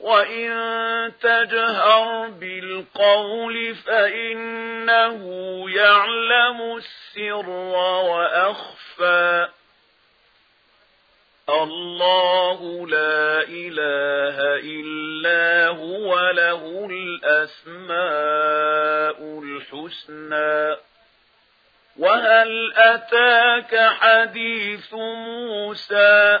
وَإِن تَجْهَرْ بِالْقَوْلِ فَإِنَّهُ يَعْلَمُ السِّرَّ وَأَخْفَى الله لا إله إلا هو له الأسماء الحسنى وهل أتاك حديث موسى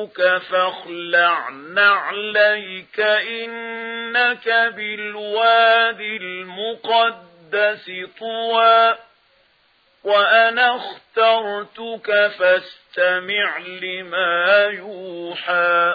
يَدْعُوكَ فاخلع نعليك إنك بالواد المقدس طوى وأنا اخترتك فاستمع لما يوحى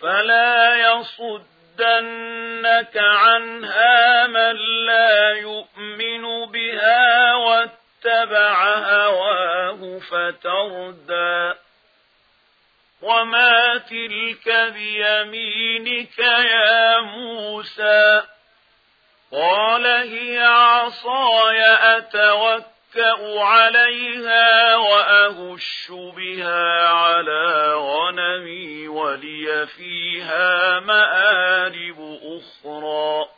فلا يصدنك عنها من لا يؤمن بها واتبع هواه فتردى. وما تلك بيمينك يا موسى؟ قال هي عصاي أتوكل أتكأ عليها وأهش بها على غنمي ولي فيها مآرب أخرى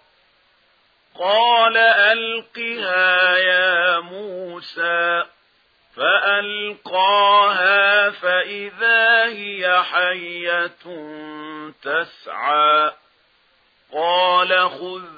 قال ألقها يا موسى فألقاها فإذا هي حية تسعى قال خذ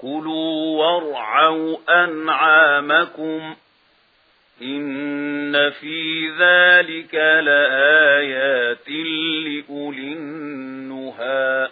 كُلُوا وَارْعَوْا أَنْعَامَكُمْ إِنَّ فِي ذَلِكَ لَآيَاتٍ لِأُولِي النُّهَى